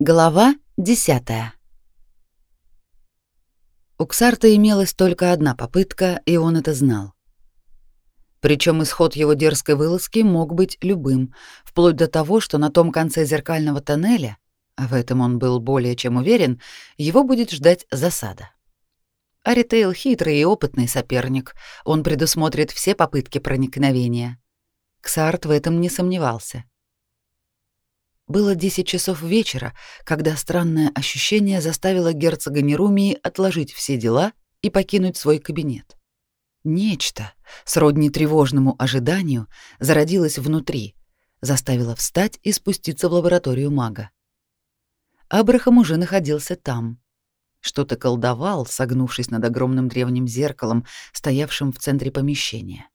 Глава десятая. У Ксарта имелась только одна попытка, и он это знал. Причем исход его дерзкой вылазки мог быть любым, вплоть до того, что на том конце зеркального тоннеля, а в этом он был более чем уверен, его будет ждать засада. Аритейл хитрый и опытный соперник, он предусмотрит все попытки проникновения. Ксарт в этом не сомневался. Было 10 часов вечера, когда странное ощущение заставило герцога Нерумии отложить все дела и покинуть свой кабинет. Нечто, сродни тревожному ожиданию, зародилось внутри, заставило встать и спуститься в лабораторию мага. Абрахам уже находился там. Что-то колдовал, согнувшись над огромным древним зеркалом, стоявшим в центре помещения.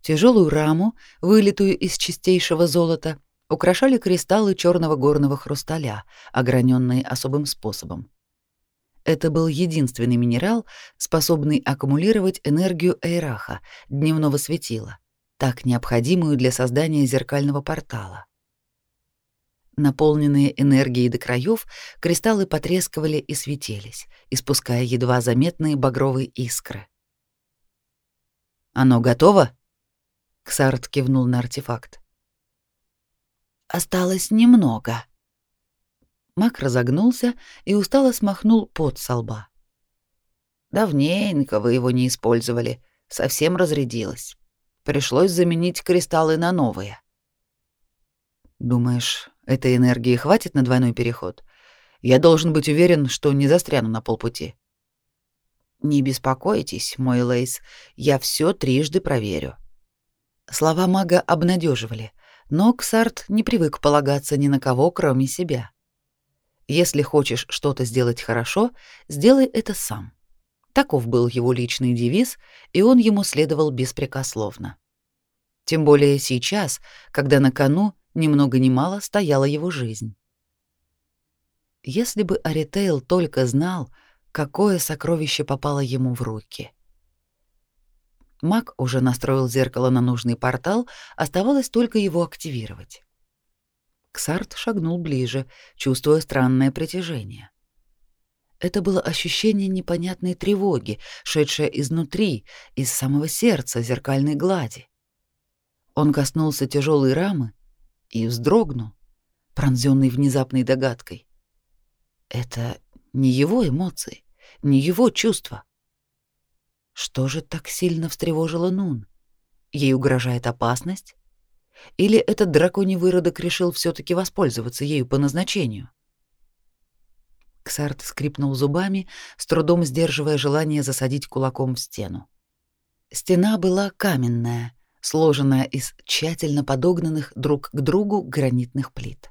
Тяжелую раму, вылитую из чистейшего золота, украшали кристаллы черного горного хрусталя, ограненные особым способом. Это был единственный минерал, способный аккумулировать энергию Эйраха, дневного светила, так необходимую для создания зеркального портала. Наполненные энергией до краев, кристаллы потрескивали и светились, испуская едва заметные багровые искры. «Оно готово?» Ксарт кивнул на артефакт. Осталось немного. Мак разогнулся и устало смахнул пот со лба. Давненько вы его не использовали, совсем разрядилось. Пришлось заменить кристаллы на новые. Думаешь, этой энергии хватит на двойной переход? Я должен быть уверен, что не застряну на полпути. Не беспокойтесь, мой Лейс, я все трижды проверю. Слова мага обнадеживали, но Ксарт не привык полагаться ни на кого, кроме себя. Если хочешь что-то сделать хорошо, сделай это сам. Таков был его личный девиз, и он ему следовал беспрекословно. Тем более сейчас, когда на кону ни много ни мало стояла его жизнь. Если бы Аритейл только знал, какое сокровище попало ему в руки — Маг уже настроил зеркало на нужный портал, оставалось только его активировать. Ксарт шагнул ближе, чувствуя странное притяжение. Это было ощущение непонятной тревоги, шедшее изнутри, из самого сердца зеркальной глади. Он коснулся тяжелой рамы и вздрогнул, пронзенный внезапной догадкой. Это не его эмоции, не его чувства. Что же так сильно встревожило Нун? Ей угрожает опасность? Или этот драконий выродок решил все таки воспользоваться ею по назначению? Ксарт скрипнул зубами, с трудом сдерживая желание засадить кулаком в стену. Стена была каменная, сложенная из тщательно подогнанных друг к другу гранитных плит.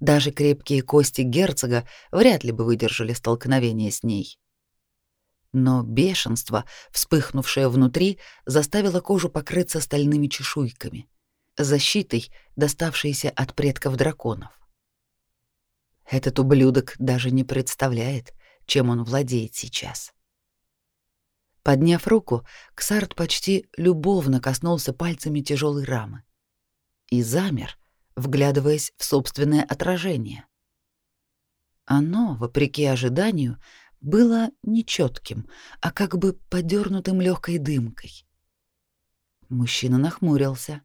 Даже крепкие кости герцога вряд ли бы выдержали столкновение с ней но бешенство, вспыхнувшее внутри, заставило кожу покрыться стальными чешуйками, защитой, доставшейся от предков драконов. Этот ублюдок даже не представляет, чем он владеет сейчас. Подняв руку, Ксарт почти любовно коснулся пальцами тяжелой рамы и замер, вглядываясь в собственное отражение. Оно, вопреки ожиданию, было нечетким, а как бы подернутым легкой дымкой. Мужчина нахмурился.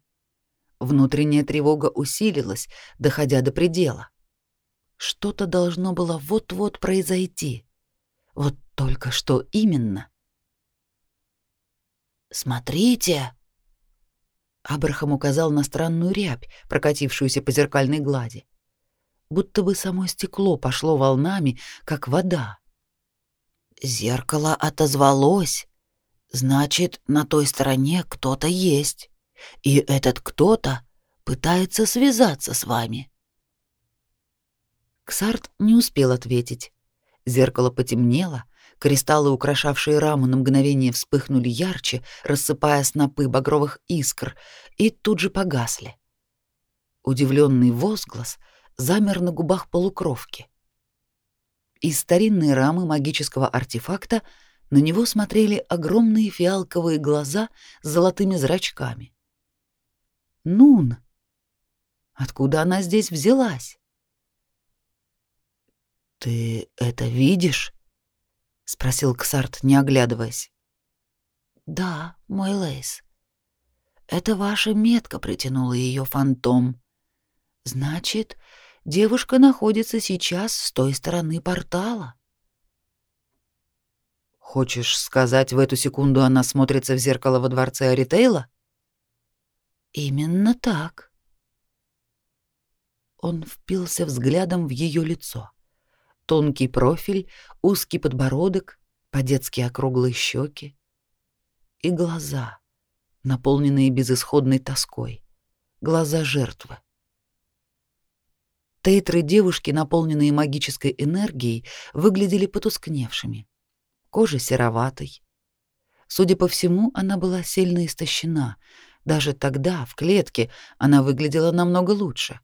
Внутренняя тревога усилилась, доходя до предела. Что-то должно было вот-вот произойти. Вот только что именно. «Смотрите!» Абрахам указал на странную рябь, прокатившуюся по зеркальной глади. Будто бы само стекло пошло волнами, как вода. Зеркало отозвалось. Значит, на той стороне кто-то есть. И этот кто-то пытается связаться с вами. Ксарт не успел ответить. Зеркало потемнело, кристаллы, украшавшие раму, на мгновение вспыхнули ярче, рассыпая снопы багровых искр, и тут же погасли. Удивленный возглас замер на губах полукровки. Из старинной рамы магического артефакта на него смотрели огромные фиалковые глаза с золотыми зрачками. Нун! Откуда она здесь взялась? Ты это видишь? спросил Ксарт, не оглядываясь. Да, мой Лейс. Это ваша метка притянула ее фантом. Значит, девушка находится сейчас с той стороны портала. Хочешь сказать, в эту секунду она смотрится в зеркало во дворце Аритейла? Именно так. Он впился взглядом в ее лицо. Тонкий профиль, узкий подбородок, по-детски округлые щеки и глаза, наполненные безысходной тоской, глаза жертвы. Тейтры девушки, наполненные магической энергией, выглядели потускневшими. Кожа сероватой. Судя по всему, она была сильно истощена. Даже тогда, в клетке, она выглядела намного лучше.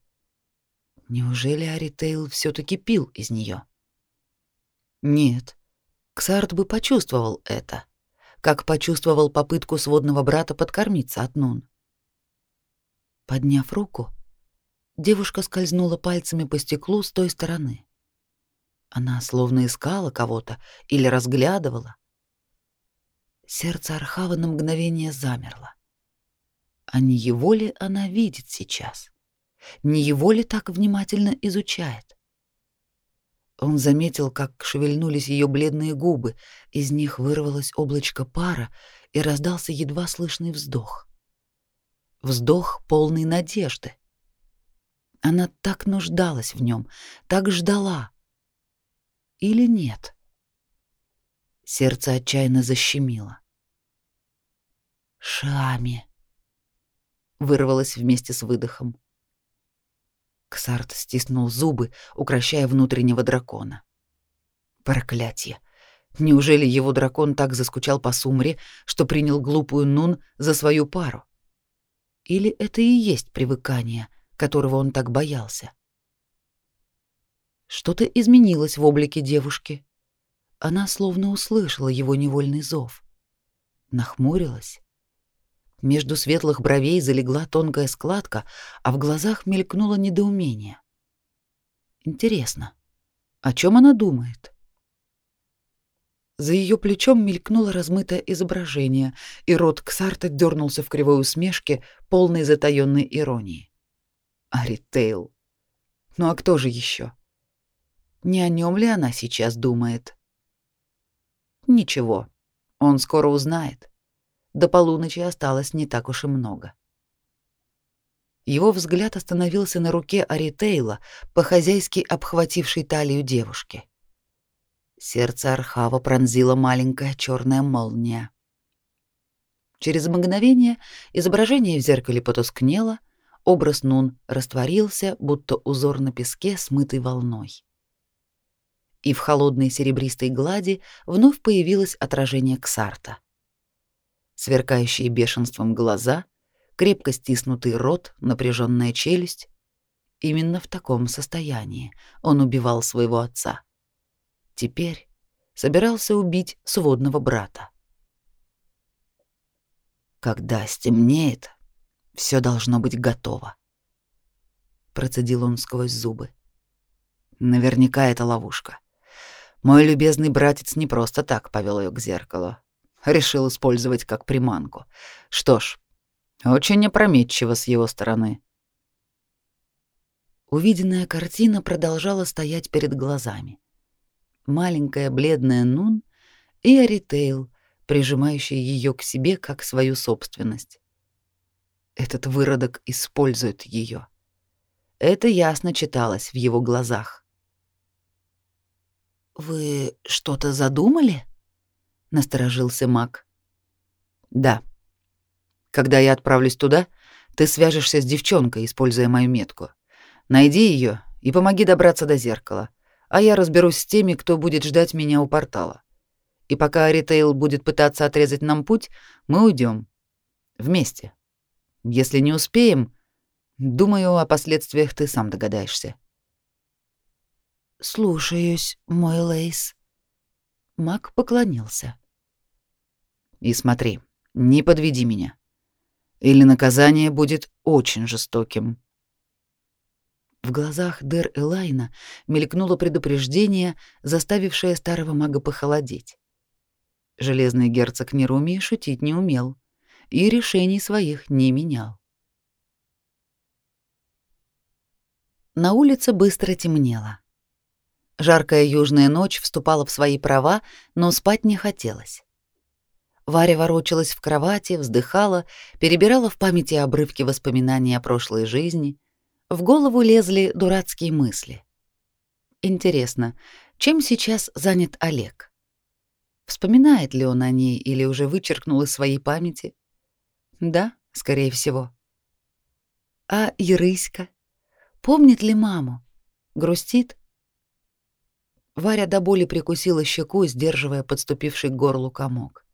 Неужели Аритейл все таки пил из нее? Нет. Ксарт бы почувствовал это, как почувствовал попытку сводного брата подкормиться от Нун. Подняв руку, Девушка скользнула пальцами по стеклу с той стороны. Она словно искала кого-то или разглядывала. Сердце Архава на мгновение замерло. А не его ли она видит сейчас? Не его ли так внимательно изучает? Он заметил, как шевельнулись ее бледные губы, из них вырвалось облачко пара и раздался едва слышный вздох. Вздох полный надежды. Она так нуждалась в нем, так ждала. Или нет? Сердце отчаянно защемило. Шами вырвалось вместе с выдохом. Ксарт стиснул зубы, укращая внутреннего дракона. Проклятье! Неужели его дракон так заскучал по Сумре, что принял глупую Нун за свою пару? Или это и есть привыкание, которого он так боялся. Что-то изменилось в облике девушки. Она словно услышала его невольный зов. Нахмурилась. Между светлых бровей залегла тонкая складка, а в глазах мелькнуло недоумение. Интересно, о чем она думает? За ее плечом мелькнуло размытое изображение, и рот Ксарта дернулся в кривой усмешке, полной затаённой иронии. Аритейл. Ну а кто же еще? Не о нем ли она сейчас думает? Ничего, он скоро узнает. До полуночи осталось не так уж и много. Его взгляд остановился на руке Аритейла, по-хозяйски обхватившей талию девушки. Сердце Архава пронзила маленькая черная молния. Через мгновение изображение в зеркале потускнело, Образ Нун растворился, будто узор на песке, смытый волной. И в холодной серебристой глади вновь появилось отражение Ксарта. Сверкающие бешенством глаза, крепко стиснутый рот, напряженная челюсть. Именно в таком состоянии он убивал своего отца. Теперь собирался убить сводного брата. Когда стемнеет, все должно быть готово. Процедил он сквозь зубы. Наверняка это ловушка. Мой любезный братец не просто так повел ее к зеркалу. Решил использовать как приманку. Что ж, очень опрометчиво с его стороны. Увиденная картина продолжала стоять перед глазами. Маленькая бледная Нун и Аритейл, прижимающий ее к себе как свою собственность. Этот выродок использует ее. Это ясно читалось в его глазах. Вы что-то задумали? насторожился Мак. Да. Когда я отправлюсь туда, ты свяжешься с девчонкой, используя мою метку. Найди ее и помоги добраться до зеркала, а я разберусь с теми, кто будет ждать меня у портала. И пока Аритейл будет пытаться отрезать нам путь, мы уйдем вместе. Если не успеем, думаю, о последствиях ты сам догадаешься. Слушаюсь, мой Лейс. Мак поклонился. И смотри, не подведи меня. Или наказание будет очень жестоким. В глазах Дер Элайна мелькнуло предупреждение, заставившее старого мага похолодеть. Железный герцог Неруми шутить не умел и решений своих не менял. На улице быстро темнело. Жаркая южная ночь вступала в свои права, но спать не хотелось. Варя ворочалась в кровати, вздыхала, перебирала в памяти обрывки воспоминаний о прошлой жизни. В голову лезли дурацкие мысли. Интересно, чем сейчас занят Олег? Вспоминает ли он о ней или уже вычеркнул из своей памяти? Да, скорее всего. А Ерыська? Помнит ли маму? Грустит? Варя до боли прикусила щеку, сдерживая подступивший к горлу комок.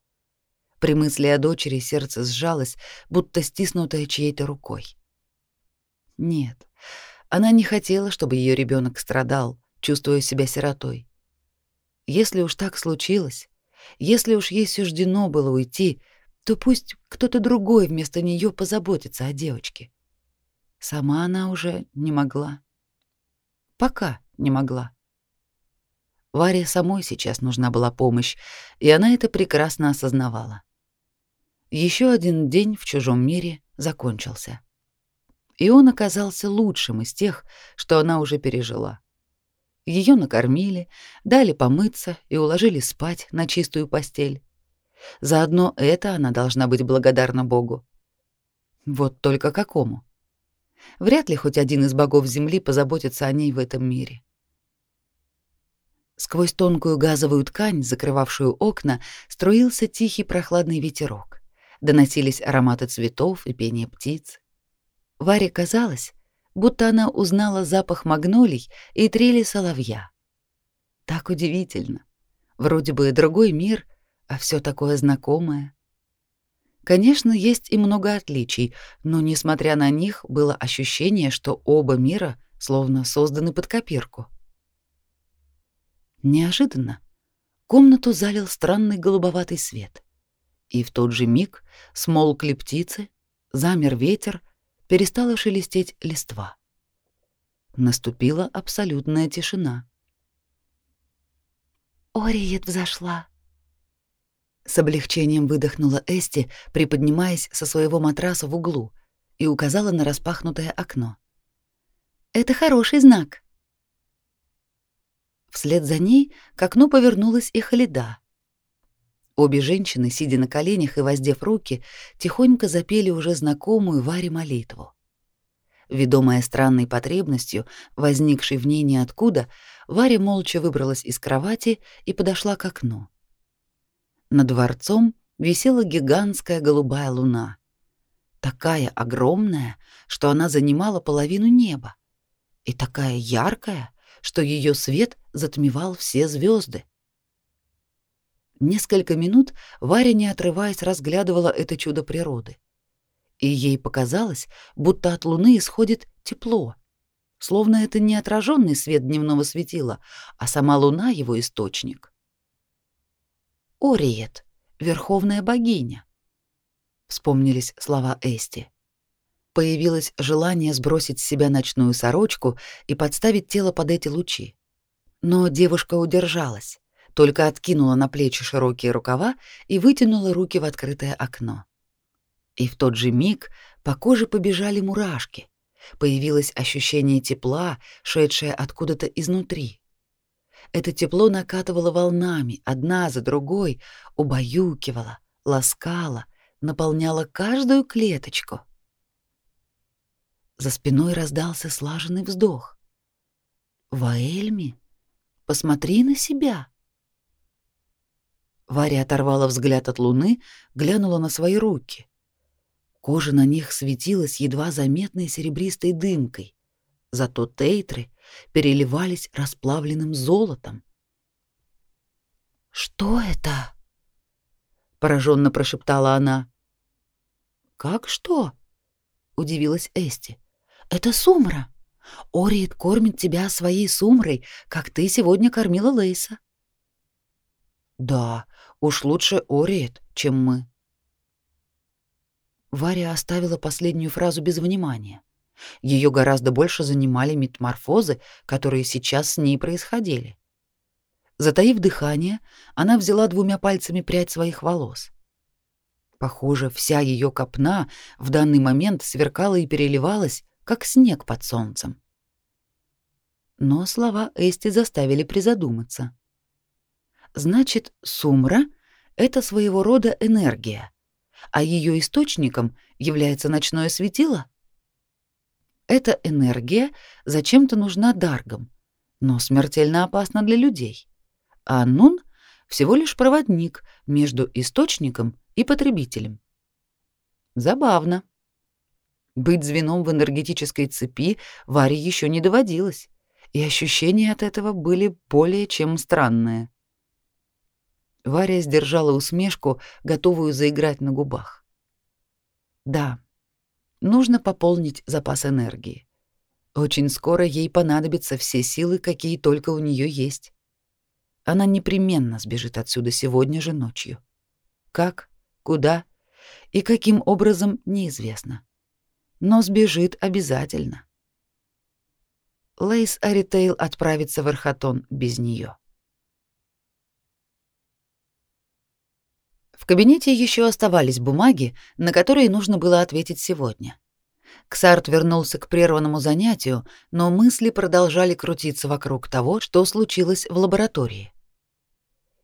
При мысли о дочери сердце сжалось, будто стиснутое чьей-то рукой. Нет, она не хотела, чтобы ее ребенок страдал, чувствуя себя сиротой. Если уж так случилось, если уж ей суждено было уйти, то пусть кто-то другой вместо нее позаботится о девочке. Сама она уже не могла. Пока не могла. Варе самой сейчас нужна была помощь, и она это прекрасно осознавала. Еще один день в чужом мире закончился. И он оказался лучшим из тех, что она уже пережила. Ее накормили, дали помыться и уложили спать на чистую постель. Заодно это она должна быть благодарна Богу. Вот только какому? Вряд ли хоть один из богов земли позаботится о ней в этом мире. Сквозь тонкую газовую ткань, закрывавшую окна, струился тихий прохладный ветерок доносились ароматы цветов и пение птиц. Варе казалось, будто она узнала запах магнолий и трели соловья. Так удивительно. Вроде бы другой мир, а все такое знакомое. Конечно, есть и много отличий, но несмотря на них, было ощущение, что оба мира словно созданы под копирку. Неожиданно комнату залил странный голубоватый свет и в тот же миг смолкли птицы, замер ветер, перестала шелестеть листва. Наступила абсолютная тишина. «Ориет взошла», с облегчением выдохнула Эсти, приподнимаясь со своего матраса в углу, и указала на распахнутое окно. Это хороший знак. Вслед за ней к окну повернулась и Халида. Обе женщины, сидя на коленях и воздев руки, тихонько запели уже знакомую Варе молитву. Ведомая странной потребностью, возникшей в ней ниоткуда, Варя молча выбралась из кровати и подошла к окну. Над дворцом висела гигантская голубая луна. Такая огромная, что она занимала половину неба, и такая яркая, что ее свет затмевал все звезды. Несколько минут Варя, не отрываясь, разглядывала это чудо природы. И ей показалось, будто от луны исходит тепло, словно это не отраженный свет дневного светила, а сама луна его источник. Ориет, верховная богиня. Вспомнились слова Эсти. Появилось желание сбросить с себя ночную сорочку и подставить тело под эти лучи. Но девушка удержалась только откинула на плечи широкие рукава и вытянула руки в открытое окно. И в тот же миг по коже побежали мурашки. Появилось ощущение тепла, шедшее откуда-то изнутри. Это тепло накатывало волнами, одна за другой, убаюкивало, ласкало, наполняло каждую клеточку. За спиной раздался слаженный вздох. «Ваэльми, посмотри на себя!» Варя оторвала взгляд от луны, глянула на свои руки. Кожа на них светилась едва заметной серебристой дымкой, зато тейтры переливались расплавленным золотом. «Что это?» — пораженно прошептала она. «Как что?» — удивилась Эсти. «Это сумра. Ориет кормит тебя своей сумрой, как ты сегодня кормила Лейса». «Да, Уж лучше Ориет, чем мы. Варя оставила последнюю фразу без внимания. Ее гораздо больше занимали метаморфозы, которые сейчас с ней происходили. Затаив дыхание, она взяла двумя пальцами прядь своих волос. Похоже, вся ее копна в данный момент сверкала и переливалась, как снег под солнцем. Но слова Эсти заставили призадуматься. Значит, сумра — это своего рода энергия, а ее источником является ночное светило? Эта энергия зачем-то нужна даргам, но смертельно опасна для людей. А Нун — всего лишь проводник между источником и потребителем. Забавно. Быть звеном в энергетической цепи Варе еще не доводилось, и ощущения от этого были более чем странные. Варя сдержала усмешку, готовую заиграть на губах. Да, нужно пополнить запас энергии. Очень скоро ей понадобятся все силы, какие только у нее есть. Она непременно сбежит отсюда сегодня же ночью. Как, куда и каким образом неизвестно. Но сбежит обязательно. Лейс Аритейл отправится в Архатон без нее. В кабинете еще оставались бумаги, на которые нужно было ответить сегодня. Ксарт вернулся к прерванному занятию, но мысли продолжали крутиться вокруг того, что случилось в лаборатории.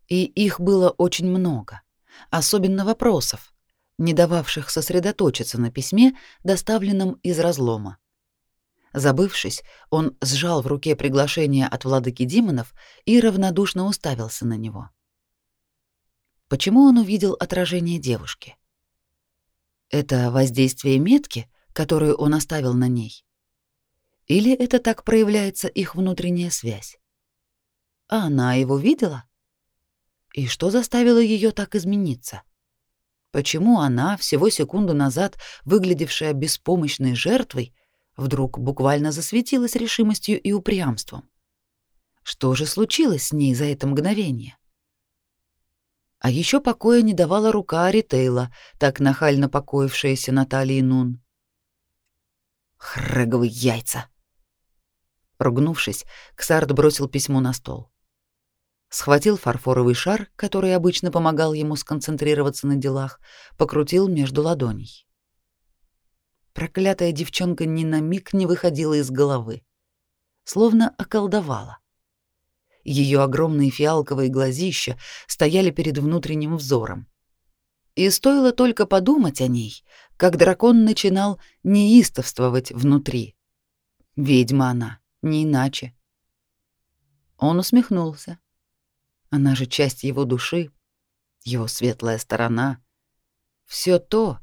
И их было очень много, особенно вопросов, не дававших сосредоточиться на письме, доставленном из разлома. Забывшись, он сжал в руке приглашение от владыки демонов и равнодушно уставился на него. Почему он увидел отражение девушки? Это воздействие метки, которую он оставил на ней? Или это так проявляется их внутренняя связь? А она его видела? И что заставило ее так измениться? Почему она, всего секунду назад выглядевшая беспомощной жертвой, вдруг буквально засветилась решимостью и упрямством? Что же случилось с ней за это мгновение? А еще покоя не давала рука Аритейла, так нахально покоившаяся на талии Нун. «Хрэговые яйца!» Ругнувшись, Ксард бросил письмо на стол. Схватил фарфоровый шар, который обычно помогал ему сконцентрироваться на делах, покрутил между ладоней. Проклятая девчонка ни на миг не выходила из головы, словно околдовала. Ее огромные фиалковые глазища стояли перед внутренним взором. И стоило только подумать о ней, как дракон начинал неистовствовать внутри. Ведьма она, не иначе. Он усмехнулся. Она же часть его души, его светлая сторона. Все то,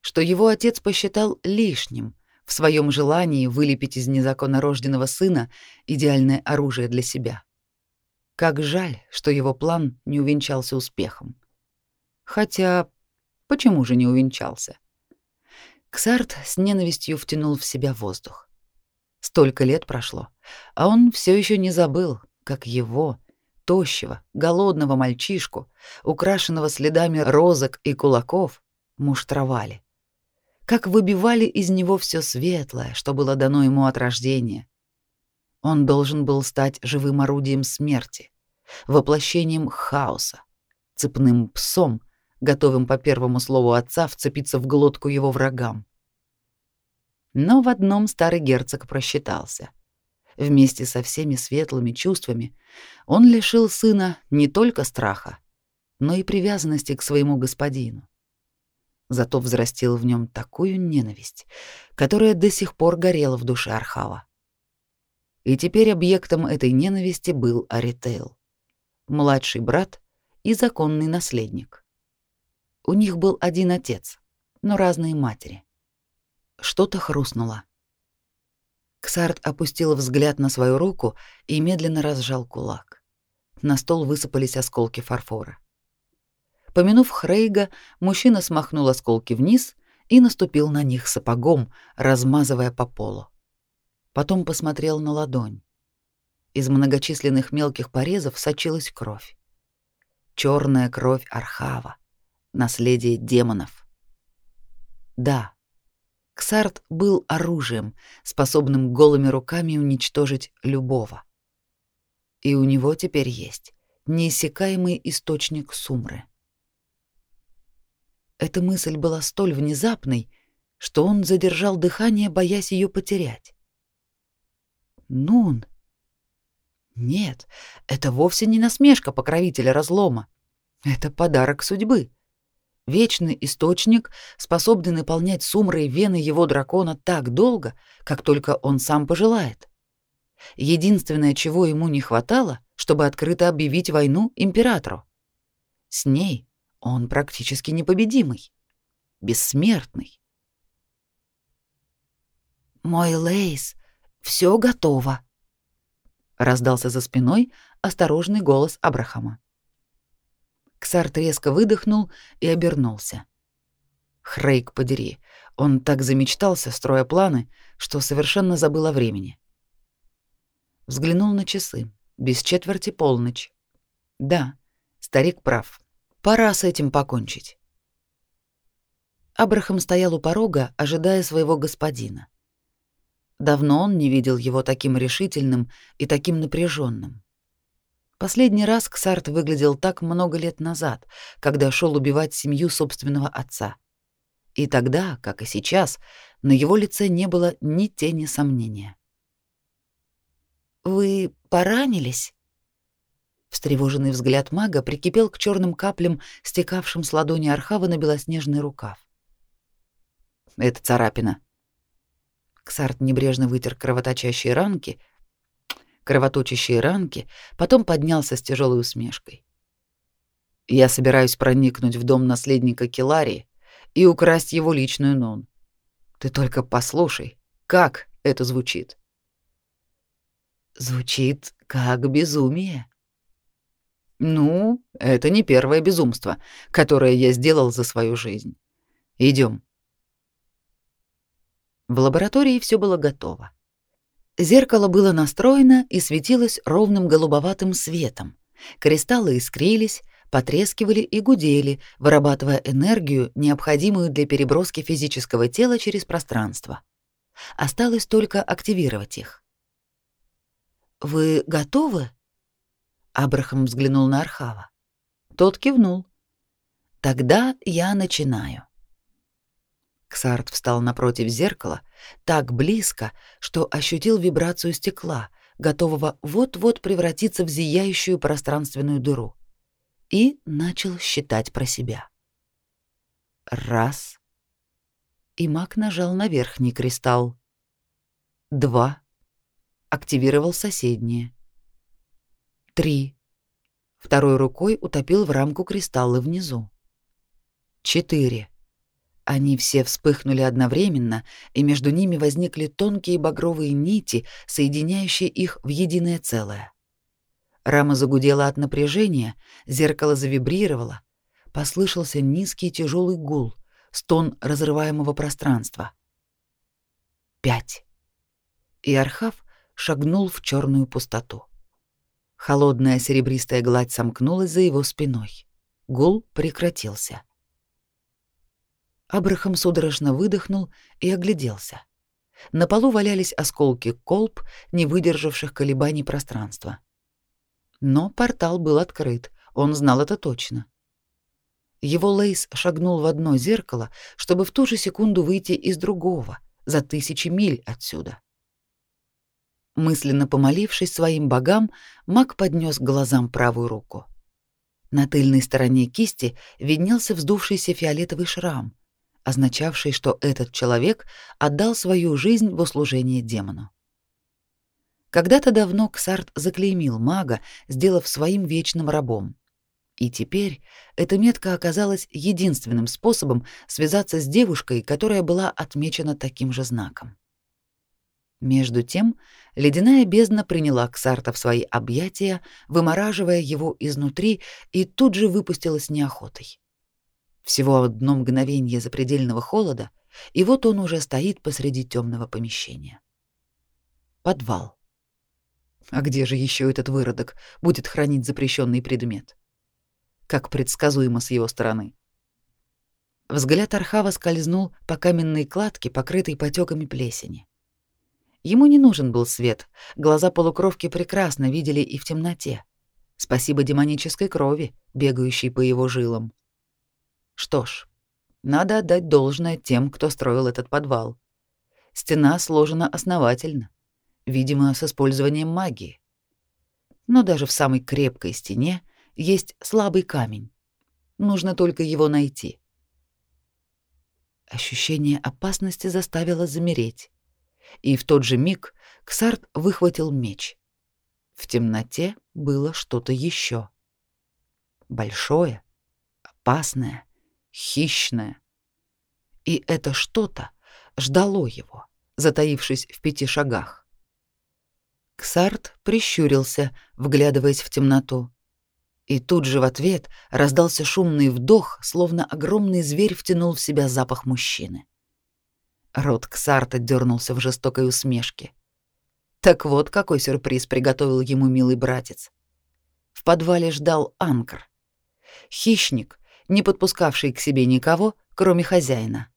что его отец посчитал лишним в своем желании вылепить из незаконнорожденного сына идеальное оружие для себя. Как жаль, что его план не увенчался успехом. Хотя, почему же не увенчался? Ксарт с ненавистью втянул в себя воздух. Столько лет прошло, а он все еще не забыл, как его, тощего, голодного мальчишку, украшенного следами розок и кулаков, муштровали. Как выбивали из него все светлое, что было дано ему от рождения, он должен был стать живым орудием смерти, воплощением хаоса, цепным псом, готовым по первому слову отца вцепиться в глотку его врагам. Но в одном старый герцог просчитался. Вместе со всеми светлыми чувствами он лишил сына не только страха, но и привязанности к своему господину. Зато взрастил в нем такую ненависть, которая до сих пор горела в душе Архава. И теперь объектом этой ненависти был Аритейл, младший брат и законный наследник. У них был один отец, но разные матери. Что-то хрустнуло. Ксарт опустил взгляд на свою руку и медленно разжал кулак. На стол высыпались осколки фарфора. Помянув Хрейга, мужчина смахнул осколки вниз и наступил на них сапогом, размазывая по полу. Потом посмотрел на ладонь. Из многочисленных мелких порезов сочилась кровь. Черная кровь Архава, наследие демонов. Да, Ксарт был оружием, способным голыми руками уничтожить любого. И у него теперь есть неиссякаемый источник сумры. Эта мысль была столь внезапной, что он задержал дыхание, боясь ее потерять. Нун. Нет, это вовсе не насмешка покровителя разлома. Это подарок судьбы. Вечный источник, способный наполнять сумрой вены его дракона так долго, как только он сам пожелает. Единственное, чего ему не хватало, чтобы открыто объявить войну императору. С ней он практически непобедимый, бессмертный. «Мой Лейс, все готово», — раздался за спиной осторожный голос Абрахама. Ксарт резко выдохнул и обернулся. Хрейк подери, он так замечтался, строя планы, что совершенно забыл о времени. Взглянул на часы. Без четверти полночь. Да, старик прав. Пора с этим покончить. Абрахам стоял у порога, ожидая своего господина. Давно он не видел его таким решительным и таким напряженным. Последний раз Ксарт выглядел так много лет назад, когда шел убивать семью собственного отца. И тогда, как и сейчас, на его лице не было ни тени сомнения. «Вы поранились?» Встревоженный взгляд мага прикипел к черным каплям, стекавшим с ладони Архава на белоснежный рукав. «Это царапина». Ксарт небрежно вытер кровоточащие ранки, кровоточащие ранки, потом поднялся с тяжелой усмешкой. Я собираюсь проникнуть в дом наследника Килари и украсть его личную нон. Ты только послушай, как это звучит. Звучит как безумие. Ну, это не первое безумство, которое я сделал за свою жизнь. Идем. В лаборатории все было готово. Зеркало было настроено и светилось ровным голубоватым светом. Кристаллы искрились, потрескивали и гудели, вырабатывая энергию, необходимую для переброски физического тела через пространство. Осталось только активировать их. «Вы готовы?» Абрахам взглянул на Архава. Тот кивнул. «Тогда я начинаю». Ксарт встал напротив зеркала, так близко, что ощутил вибрацию стекла, готового вот-вот превратиться в зияющую пространственную дыру, и начал считать про себя. Раз. И маг нажал на верхний кристалл. Два. Активировал соседние. Три. Второй рукой утопил в рамку кристаллы внизу. Четыре. Они все вспыхнули одновременно, и между ними возникли тонкие багровые нити, соединяющие их в единое целое. Рама загудела от напряжения, зеркало завибрировало, послышался низкий тяжелый гул, стон разрываемого пространства. Пять. И Архав шагнул в черную пустоту. Холодная серебристая гладь сомкнулась за его спиной. Гул прекратился. Абрахам судорожно выдохнул и огляделся. На полу валялись осколки колб, не выдержавших колебаний пространства. Но портал был открыт, он знал это точно. Его Лейс шагнул в одно зеркало, чтобы в ту же секунду выйти из другого, за тысячи миль отсюда. Мысленно помолившись своим богам, маг поднес к глазам правую руку. На тыльной стороне кисти виднелся вздувшийся фиолетовый шрам, означавший, что этот человек отдал свою жизнь в услужение демону. Когда-то давно Ксарт заклеймил мага, сделав своим вечным рабом. И теперь эта метка оказалась единственным способом связаться с девушкой, которая была отмечена таким же знаком. Между тем, ледяная бездна приняла Ксарта в свои объятия, вымораживая его изнутри, и тут же выпустилась неохотой. Всего одно мгновение запредельного холода, и вот он уже стоит посреди темного помещения. Подвал. А где же еще этот выродок будет хранить запрещенный предмет? Как предсказуемо с его стороны. Взгляд Архава скользнул по каменной кладке, покрытой потеками плесени. Ему не нужен был свет, глаза полукровки прекрасно видели и в темноте. Спасибо демонической крови, бегающей по его жилам. Что ж, надо отдать должное тем, кто строил этот подвал. Стена сложена основательно, видимо, с использованием магии. Но даже в самой крепкой стене есть слабый камень. Нужно только его найти. Ощущение опасности заставило замереть. И в тот же миг Ксарт выхватил меч. В темноте было что-то еще. Большое, опасное, хищное. И это что-то ждало его, затаившись в пяти шагах. Ксарт прищурился, вглядываясь в темноту. И тут же в ответ раздался шумный вдох, словно огромный зверь втянул в себя запах мужчины. Рот Ксарта дернулся в жестокой усмешке. Так вот, какой сюрприз приготовил ему милый братец. В подвале ждал Анкр. Хищник, не подпускавший к себе никого, кроме хозяина.